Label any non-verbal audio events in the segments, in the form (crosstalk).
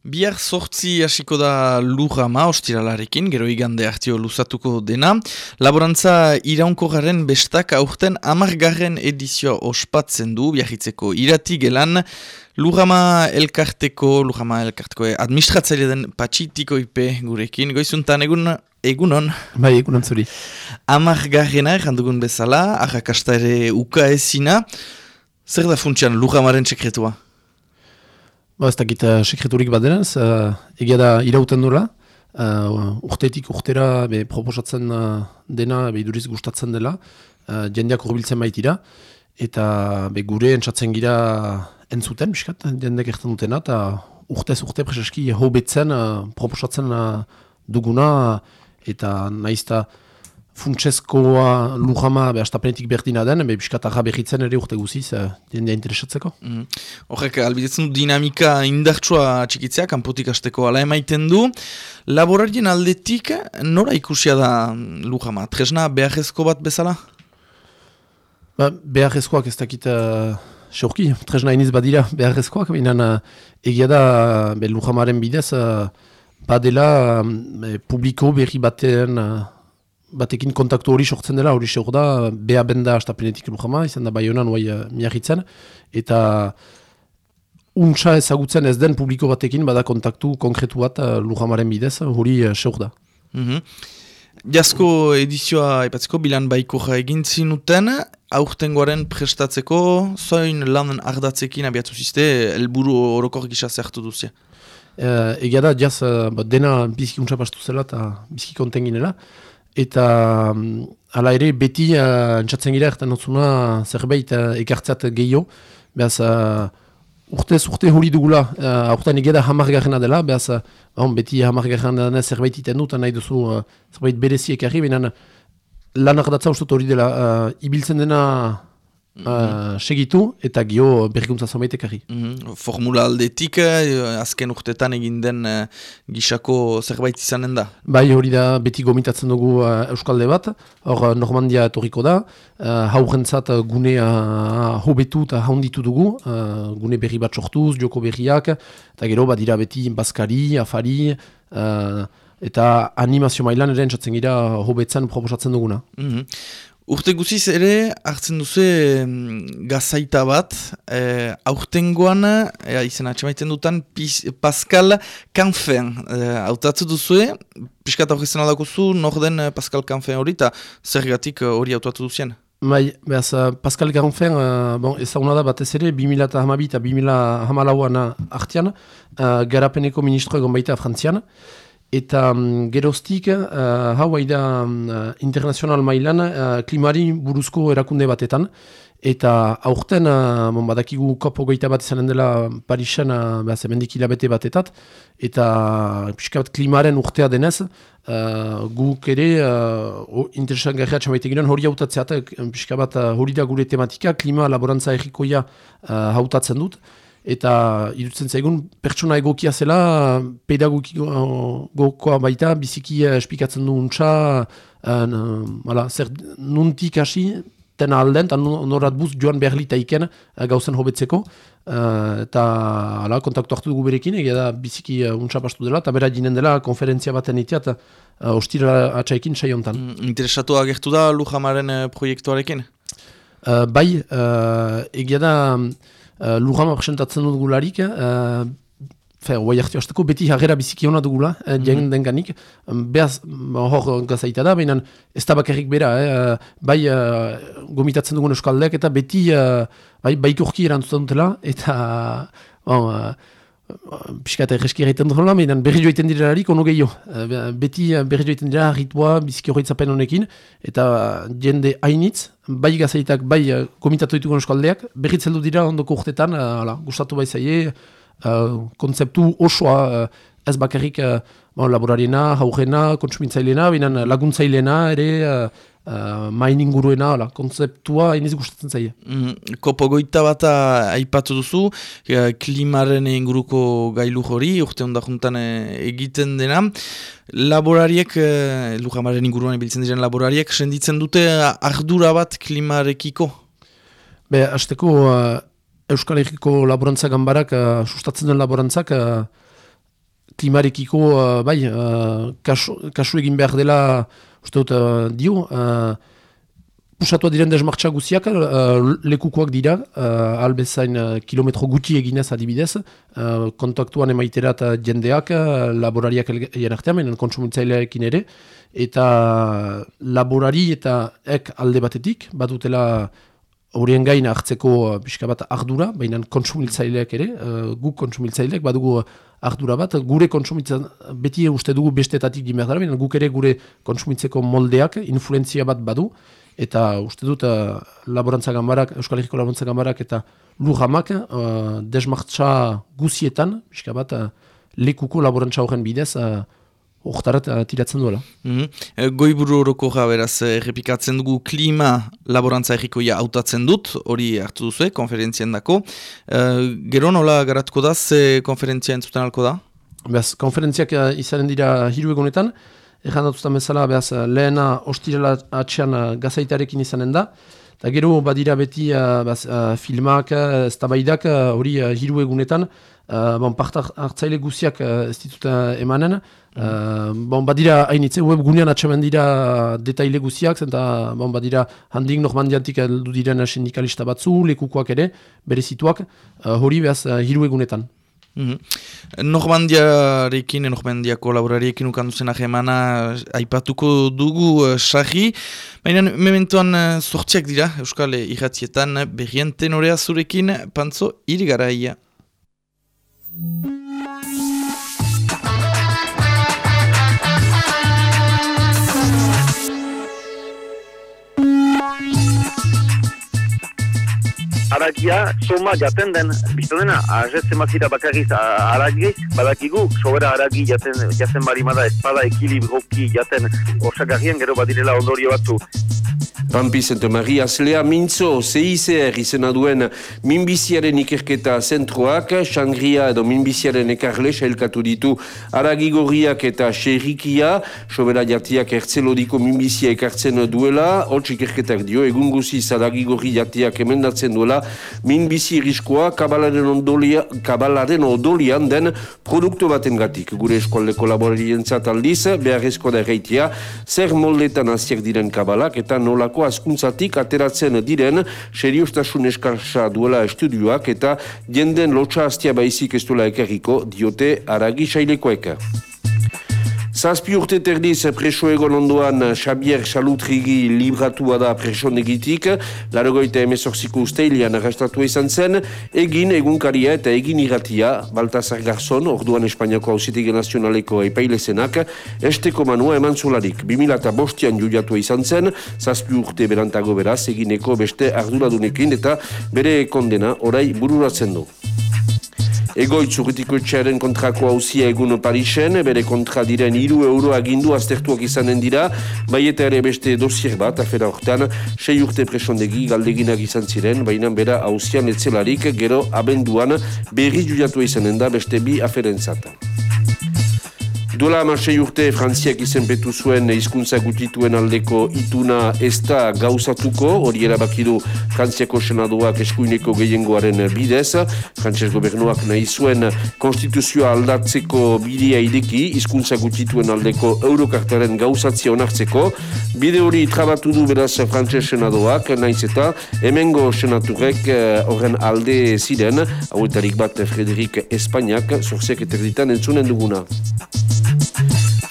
Bihar sortzi hasiko da lujama ostiralarekin, gero igande hartio luzatuko dena. Laborantza iraunko garen bestak aurten amargarren edizioa ospatzen du, biarritzeko irati gelan. Lujama elkarteko, lujama elkarteko eh, administratzaile den patxitiko ipe gurekin. Goizuntan egun, egunon? Bai, egunon zuri. Amargarrena, errandugun bezala, arrakasta ere uka ezina. Zer da funtsian lujamaren sekretua? Ba, ez dakit uh, sekreturik bat denez, uh, egia da irauten dura, uh, urtetik urtera be, proposatzen uh, dena, be, iduriz gustatzen dela, uh, jendeak urbiltzen baitira, eta be, gure entzatzen gira entzuten, biskat, jendeak erten dutena, eta urtez urte preseski hobetzen uh, proposatzen uh, duguna, eta nahizta, funtsezkoa lujama astapenetik berdina den, be biskatarra behitzen ere urte guziz, uh, jendea interesatzeko. Mm. Horrek, mm. albidetzen du dinamika indartsua txikitzea, kanpotik asteko ala emaiten du. Laborarien aldetik, nora ikusia da lujama? Tresna beharrezko bat bezala? Ba, beharrezkoak ez dakit... Uh, Seurki, tresna iniz badira beharrezkoak, binan uh, egia da be, lujamaren bidez, uh, badela publiko berri batean batekin kontaktu hori sortzen dela, hori seur da, beha benda astapenetik lujama, izan da bai honan uh, eh, miagitzen, eta untsa ezagutzen ez den publiko batekin, bada kontaktu konkretu bat uh, lujamaren bidez, hori uh, seur da. Mm -hmm. Jasko edizioa epatzeko bilan baiko egin zinuten, aurtengoaren prestatzeko, zoin lan ardatzekin abiatu ziste, elburu orokor gisa zertu duzia? Uh, egia da, jaz, uh, dena bizki untsa pastu zela eta bizki kontenginela, Eta um, ala ere beti uh, entzatzen gira ertan notzuna zerbait uh, ekartzat gehiago. Beaz, uh, urtez urte hori dugula, uh, urtean egeda hamargarrena dela, beaz, uh, beti hamargarrena dela zerbait iten dut, nahi duzu uh, zerbait berezi ekarri, benen lan ardatza uste hori dela, uh, ibiltzen dena Uh, segitu eta gio berrikuntza zomait ekarri. Mm Formula aldetik, uh, azken urtetan egin den uh, gisako zerbait izanen da? Bai hori da beti gomitatzen dugu uh, Euskalde bat, hor Normandia etorriko da, uh, haurentzat gunea uh, hobetu eta haunditu dugu, uh, gune berri bat sortuz, joko berriak, eta gero bat dira beti baskari, afari, uh, eta animazio mailan ere entzatzen gira hobetzen proposatzen duguna. Mm Urte guziz ere, hartzen duzu gazaita bat, e, aurtengoan, e, izan atxemaiten dutan, Pascal Canfen. E, autatzu duzu, piskat aurrezen aldakuzu, nor den Pascal Canfen hori, eta zergatik hori autatu duzien? Bai, behaz, Pascal Canfen, uh, bon, ezaguna da batez ere, 2008 eta 2008an artian, uh, garapeneko ministro egon baita frantzian, Eta um, geroztik, uh, hau haida um, uh, internazional mailan uh, klimari buruzko erakunde batetan. Eta aurten, uh, bon, badakigu kopo goita bat izanen dela Parixen, uh, behaz, emendik hilabete batetat. Eta pixka bat klimaren urtea denez, uh, guk ere, uh, interesan gairat samaite ginen, hori hautatzeat, pixka bat hori da gure tematika, klima laborantza errikoia uh, hautatzen dut eta irutzen zaigun pertsona egokia zela pedagogikoa baita biziki espikatzen du untsa uh, zer nuntik hasi ten alden eta norat buz joan behar iken uh, gauzen hobetzeko uh, eta ala, kontaktu hartu dugu berekin egia da biziki uh, untsa pastu dela eta bera jinen dela konferentzia baten itiat uh, ostira atxaikin saiontan mm, Interesatu agertu da Lujamaren uh, proiektuarekin? Uh, bai, uh, egia da uh, lujama presentatzen dut gularik, uh, guai hartu hasteko, beti jarrera biziki hona dugula, eh, mm -hmm. denganik. Beaz, hor gazaita da, baina ez da bakarrik bera, eh, bai uh, gomitatzen dugun euskaldeak, eta beti uh, bai, baik urki erantzuten dutela, eta bon, uh, Piskata erreski egiten dut hola, menan berri joiten direlarik ono gehiago. Beti berri joiten dira ritua biziki horretzapen honekin, eta jende hainitz, bai gazaitak, bai uh, komitatu ditugu eskaldeak, berri zeldu dira ondoko urtetan, uh, gustatu bai zaie, uh, konzeptu osoa ez bakarrik laborariena, haurena, kontsumintzailena, binan laguntzailena ere, uh, Uh, main inguruena, ala, konzeptua iniz gustatzen zaie. Mm, kopo goita bat aipatu duzu, klimaren inguruko gailu hori, urte honda juntan egiten dena. Laborariek, uh, lujamaren inguruan ibiltzen diren laborariek, senditzen dute ardura bat klimarekiko? Be, azteko, uh, Euskal Herriko laborantza gambarak, uh, sustatzen den laborantzak, uh, klimarekiko, uh, bai, uh, kasu, kasu egin behar dela, uste dut, uh, dio, uh, Pusatua diren desmartxa guziak, uh, lekukoak dira, uh, albezain uh, kilometro guti eginez adibidez, uh, kontaktuan emaiterat jendeak, uh, laborariak egin artean, menen konsumitzaileekin ere, eta laborari eta ek alde batetik, batutela horien gain hartzeko uh, bat ardura, baina konsumitzaileak ere, uh, guk konsumitzaileak badugu ardura bat, gure konsumitzen, beti uste dugu bestetatik gimerdara, baina guk ere gure konsumitzeko moldeak, influenzia bat badu, eta uste dut uh, laborantza gambarak, Euskal Herriko laborantza gambarak eta lujamak uh, desmartza guzietan, pixka bat, uh, lekuko laborantza horren bidez, uh, Hortarat uh, tiratzen duela. Mm -hmm. Goiburu horoko beraz, errepikatzen dugu klima laborantza errikoia hautatzen dut, hori hartu duzu, konferentzien dako. Uh, gero nola garatuko da, ze konferentzia entzuten alko da? Beaz, konferentziak uh, izanen dira hiru egunetan, dut bezala, behaz, lehena ostirela atxean uh, gazaitarekin izanen da. Eta gero badira beti uh, behaz, uh, filmak, ez tabaidak, hori uh, hiru egunetan, uh, bon, partak hartzaile guziak uh, ez ditut emanen. Uh, bon, badira hainitze, web gunean atxemen dira detaile guziak, eta bon, badira handik normandiantik du diren sindikalista batzu, lekukoak ere, bere situak, hori behaz uh, hiru egunetan. Mm -hmm. Normandiarekin, Normandiako laborariekin ukanduzen ahemana aipatuko dugu uh, sahi. Baina mementuan uh, sortziak dira Euskal Iratzietan berrien tenorea zurekin, pantzo irigaraia. Aragia soma jaten den, bizto dena, ahetzen mazira bakarriz aragi, badakigu, sobera aragi jaten, jaten barimada espada ekilibroki jaten osakarrien gero badirela ondorio batzu. Pampi Santa Maria Azlea Mintzo CICR izena duen minbiziaren ikerketa zentroak, Shangria edo minbiziaren ekarle sailkatu ditu aragigorriak eta xerrikia, sobera jatiak ertzelodiko minbizia ekartzen duela, hotz ikerketak dio, egun guziz aragigorri jatiak emendatzen duela, minbizi riskoa kabalaren, ondolia, kabalaren odolian den produktu baten gatik. Gure eskualdeko laborarien aldiz, beharrezko da erreitia, zer moldetan aziak diren kabalak eta nolako askuntzatik ateratzen diren seriostasun eskarsa duela estudioak eta jenden lotxa hastia baizik ez duela ekerriko diote aragi sailekoek. Zazpi urte terdiz preso egon ondoan Xabier Xalutrigi libratua da preso negitik, larogoita emezorziko usteilean arrastatu izan zen, egin egunkaria eta egin iratia, Baltazar Garzon, orduan Espainiako hausitege nazionaleko epailezenak, esteko manua eman zularik. 2000 bostian juliatu izan zen, zazpi urte berantago beraz, egineko beste arduradunekin eta bere kondena orai bururatzen du. Egoitz urritiko etxearen kontrako hauzia egun Parisen, bere kontra diren iru euro agindu aztertuak izanen dira, bai eta ere beste dosier bat, afera hortan, sei urte presondegi galdeginak izan ziren, baina bera hauzian etzelarik, gero abenduan berri juliatu izanen da beste bi aferentzata. Duela amasei urte Frantziak izenpetu zuen hizkuntza gutituen aldeko ituna ez da gauzatuko, hori erabakidu Frantziako senadoak eskuineko gehiengoaren bidez. Frantziak gobernuak nahi zuen konstituzioa aldatzeko bidea ideki hizkuntza gutituen aldeko eurokartaren gauzatzia onartzeko. Bide hori trabatu du beraz Frantziak senadoak, nahiz eta hemengo senaturek eh, horren alde ziren, hauetarik bat Frederik Espainiak, zorziak eterditan entzunen duguna.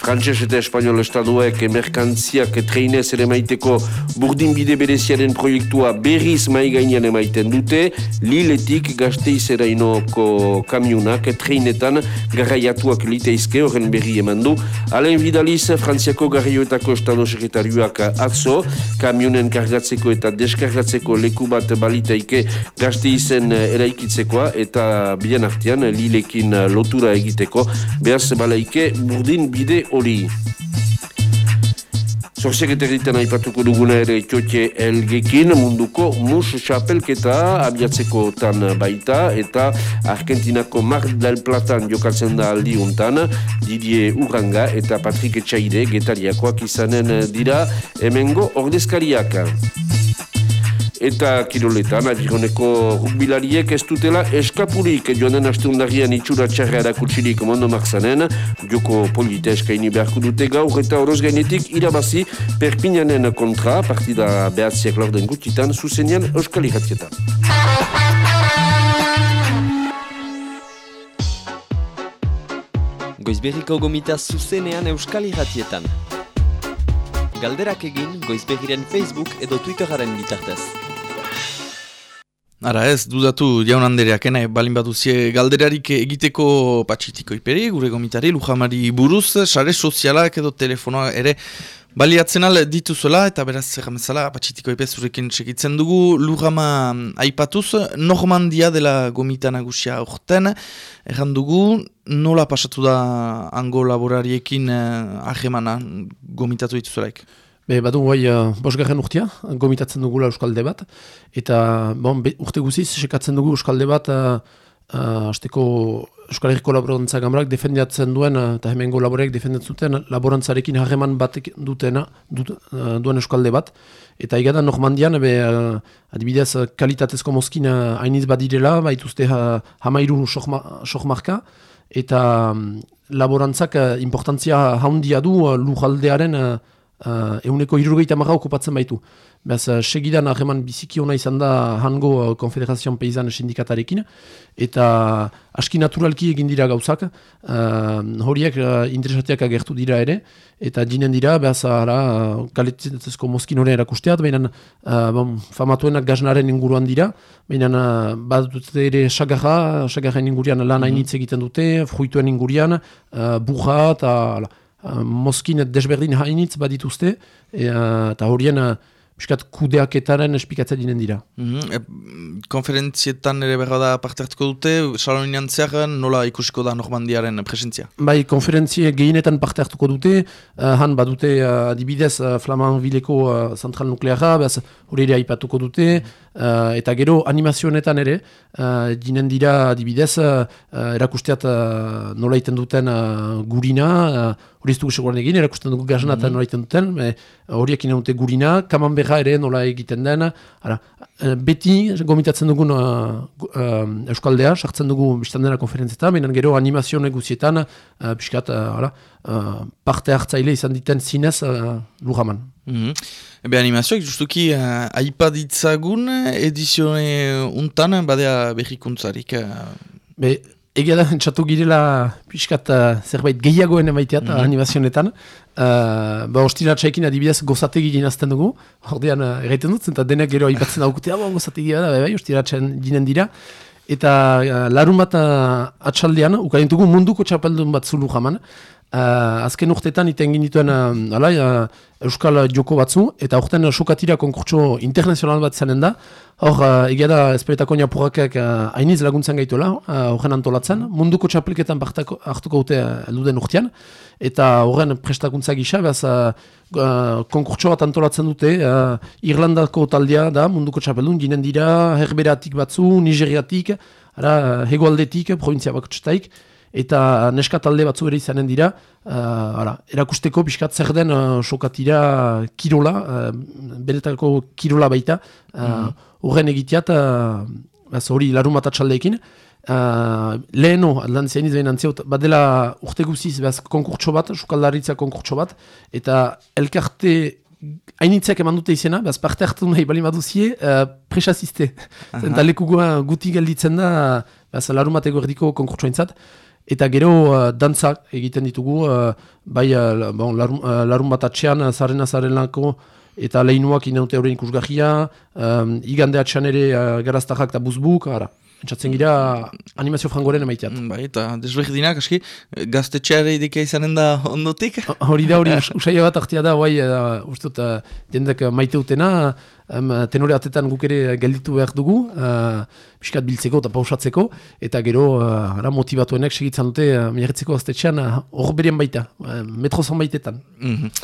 Frantses eta Espainiol Estaduek emerkantziak treinez ere maiteko burdin bide bereziaren proiektua berriz maigainan emaiten dute, liletik gazteizera inoko kamiunak treinetan garraiatuak liteizke horren berri eman du. Alain Vidaliz, Frantziako garrioetako Estado Sekretariuak atzo, kamionen kargatzeko eta deskargatzeko leku bat balitaike gazteizen eraikitzekoa eta bien artean lilekin lotura egiteko, behaz balaike burdin bide hori. Zorziak eta aipatuko duguna ere txotxe elgekin munduko mus xapelketa abiatzeko tan baita eta Argentinako Mar del Platan jokatzen da aldi untan Didier Urranga eta Patrik Etxaide getariakoak izanen dira hemengo ordezkariak. Eta kiroletan, abironeko rugbilariek ez dutela eskapurik joan den astundarrian itxura txarra erakutsirik mondo marzanen, joko polita eskaini beharko dute gaur eta horoz gainetik irabazi perpinanen kontra, partida behatziak lorden gutitan, zuzenian euskal irratietan. Goizberriko gomita zuzenean euskal irratietan. Galderak egin Goizberriren Facebook edo Twitteraren bitartez. Ara ez, dudatu jaun handereak, ena, balin baduzie galderarik egiteko patxitiko iperi, gure gomitari, lujamari buruz, sare sozialak edo telefonoa ere Baliatzen al dituzuela eta beraz zerramezala apatxitiko epezurekin segitzen dugu lujama aipatuz Normandia dela gomita nagusia orten erran dugu nola pasatu da ango laborariekin eh, ahemana gomitatu dituzulaik? Be, badu guai uh, bosgarren urtia, gomitatzen dugula Euskalde bat eta bon, be, urte guziz sekatzen dugu Euskalde bat uh, uh, azteko Euskal Herriko Laborantza Gamrak defendiatzen duen, eh, eta hemen laboreak defendiatzen duten, laborantzarekin harreman bat dutena, dut, uh, duen Euskalde bat. Eta igadan Normandian, be, uh, adibidez, kalitatezko mozkin hainiz badirela, baituzte ha, hamairu sohmarka, eta um, laborantzak uh, importantzia haundia du uh, lujaldearen uh, uh, euneko irurgeita marra okupatzen baitu. Beaz, uh, segidan ahreman biziki hona izan da hango uh, Konfederazion Peizan sindikatarekin, eta aski naturalki egin dira gauzak, uh, horiek uh, interesatiak agertu dira ere, eta dinen dira, beaz, ara, uh, kaletetezko mozkin hori erakusteat, baina uh, bon, famatuenak gaznaren inguruan dira, baina uh, bat dute ere sagarra, sagarren ingurian lan hainitz mhm. egiten dute, fruituen ingurian, uh, burra, eta uh, mozkin desberdin hainitz badituzte, eta horien... Uh, Piskat kudeaketaren espikatzen dinen dira. Mm -hmm. konferentzietan ere berra da parte hartuko dute, salonian zer nola ikusiko da Normandiaren presentzia? Bai, konferentzie gehienetan parte hartuko dute, uh, han badute uh, adibidez uh, Flamanvilleko uh, zentral nukleara, hori ere aipatuko dute, uh, eta gero animazionetan ere, uh, dinen dira adibidez, uh, erakusteat uh, nola iten duten uh, gurina, uh, hori ez dugu seguran egin, erakusten dugu gazan eta mm -hmm. nola iten duten, horiek inen dute gurina, kaman berra ere nola egiten den, ara, beti gomitatzen dugu uh, uh, Euskaldea, sartzen dugu biztan dena konferentzietan, baina gero animazio neguzietan, uh, piskat, uh, uh, parte hartzaile izan diten zinez uh, lujaman. Mm -hmm. Ebe animazioak justuki uh, aipaditzagun edizione untan badea behikuntzarik. Uh... Be, egia da, txatu girela pixkat uh, zerbait gehiagoen emaiteat mm -hmm. animazionetan. Uh, ba, ostira txaikin adibidez gozategi ginazten dugu. Hordean, uh, erraiten dut, eta denek gero aipatzen daukutea, ba, gozategi da, bai, bai, ostira ginen dira. Eta uh, larun bat uh, atxaldean, ukarintugu munduko txapeldun bat zulu jaman. Uh, azken urtetan iten ginituen uh, alai, uh, Euskal Joko batzu, eta urtean sokatira konkurtso internazional bat zanen da. Hor, uh, egia da, esperetako niapurakak uh, hainiz laguntzen gaituela, uh, antolatzen. Munduko txapliketan hartuko dute elduden urtean. Eta horren prestakuntza gisa, behaz, uh, konkurtso bat antolatzen dute, uh, Irlandako taldea da, munduko txapeldun, ginen dira, herberatik batzu, nigeriatik, ara, hegoaldetik, provintzia bakotxetaik, eta neska talde batzu ere izanen dira, uh, ara, erakusteko pixkat zer den uh, sokatira kirola, uh, benetako kirola baita, uh, horren mm egiteat, uh, hori larun bat atxaldeekin, uh, leheno, lan zian izan antziot, badela urte guziz, behaz konkurtso bat, sukaldaritza konkurtso bat, eta elkarte hainitzeak eman dute izena, behaz parte hartu nahi bali maduzie, uh, presazizte. Eta leku guti gelditzen da, behaz larun bat erdiko konkurtsoa intzat, Eta gero uh, dantzak egiten ditugu, uh, bai uh, bon, larun, uh, larun bat atxean, uh, zaren azaren lako, eta lehinuak inaute horrein ikusgahia, um, igande atxean ere uh, garaztajak eta buzbuk, ara. Entzatzen gira animazio frangoren emaiteat. Mm, bai, eta desberdinak, aski, gaztetxeare idekea izanen da ondotik? Hori da, hori, (laughs) usaila bat artia da, bai, uh, ustut, uh, jendek maite utena, um, tenore atetan guk ere gelditu behar dugu, uh, piskat biltzeko eta pausatzeko, eta gero, uh, ara motivatuenek segitzen dute, uh, miarritzeko gaztetxean, hor uh, beren baita, uh, metrozan baitetan. Mm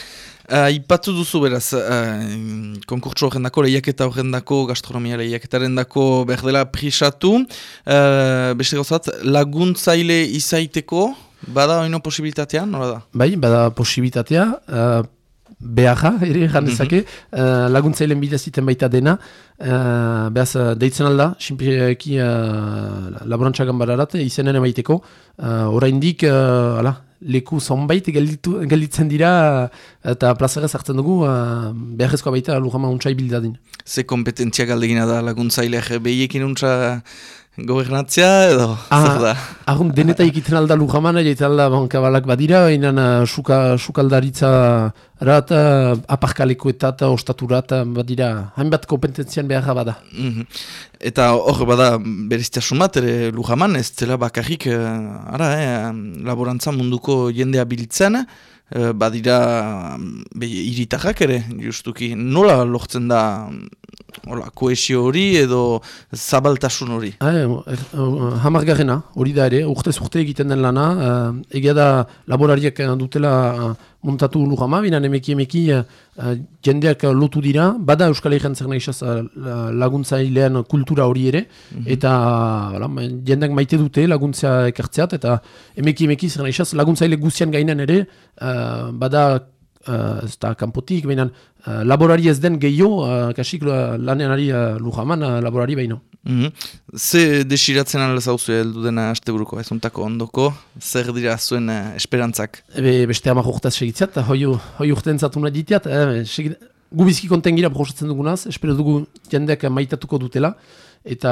Uh, ipatu duzu beraz, uh, konkurtso horren dako, lehiaketa horren dako, gastronomia lehiaketaren dako berdela prisatu. Uh, beste gozat, laguntzaile izaiteko, bada oino posibilitatea, nola da? Bai, bada posibilitatea. Uh, beharra, ere, jandezake, mm -hmm. laguntzailen bidez iten baita dena, uh, behaz, deitzen alda, simpieki uh, laborantzagan bararat, izenen emaiteko, uh, oraindik, uh, ala, leku zonbait gelditu, gelditzen dira eta plazera zartzen dugu uh, beharrezkoa baita lujama untsai bildadin. Ze kompetentzia galdegina da laguntzaileak behiekin untsa gobernatzea edo ah, zer da? Ahun deneta (laughs) ikiten alda lujaman, egiten alda bankabalak badira, inan suka, sukaldaritza rat, uh, aparkaleko eta eta ostaturat badira, hainbat kompetentzian beharra bada. Mm Eta hor bada beriztia sumat, ere lujaman ez zela bakarrik, uh, ara, eh, laborantza munduko jendea biltzen, badira be, iritarrak ere, justuki, nola lortzen da Hola, koesio hori edo zabaltasun hori? Ha, er, uh, hamargarrena, hori da ere, urtez urte egiten den lana, uh, egia da laborariak dutela uh, montatu lujama, binan emeki emeki uh, jendeak lotu dira, bada Euskal Herrian zer nahizaz uh, laguntzailean kultura hori ere, mhm. eta uh, jendeak maite dute laguntza ekartzeat, eta emeki emeki zer nahizaz laguntzaile guztian gainen ere, uh, bada uh, ez da kanpotik, baina uh, laborari ez den gehiago, uh, kasik lanean ari uh, lujaman uh, laborari baino. Mm -hmm. Ze desiratzen ala zauzu heldu dena aste buruko, ez untako ondoko, zer dira zuen uh, esperantzak? Ebe, beste hama jokutaz segitzat, hoi, hoi urten zatu nahi ditiat, eh, segit, gu bizki konten gira prosatzen dugunaz, espero dugu jendeak maitatuko dutela, eta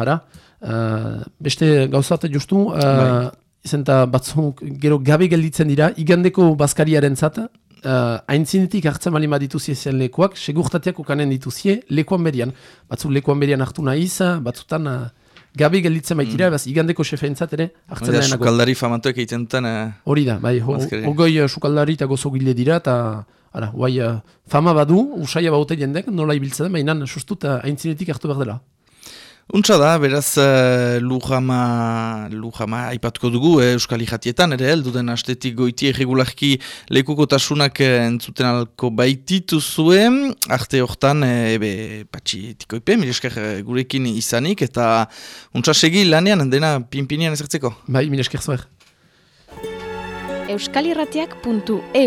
hara, uh, beste gauzat justu, uh, bai. Zenta batzuk gero gabe gelditzen dira, igandeko bazkariaren zata, uh, aintzinetik hartzen bali dituzie zen lekuak, segurtateak ukanen dituzie lekuan berian. Batzu lekuan berian hartu nahiz, batzutan uh, gabe gelditzen baitira, mm. igandeko xefeentzat ere hartzen nahi Sukaldari famatuek egiten duten... Uh, Hori da, bai, hogoi uh, sukaldari eta gozo gile dira, eta ara, guai, uh, fama badu, usaila baute jendek, nola ibiltzen, baina sustut uh, aintzinetik hartu behar dela. Untsa da, beraz uh, Lujama, Lujama aipatuko dugu eh, Euskal Ijatietan, ere heldu den astetik goiti erregularki lekuko tasunak eh, entzuten alko baititu zuen, arte hortan eh, ebe patxi tikoipe, milesker gurekin izanik, eta untsa segi lanean dena pinpinian ezertzeko. Bai, milesker zuer. Euskalirratiak.eu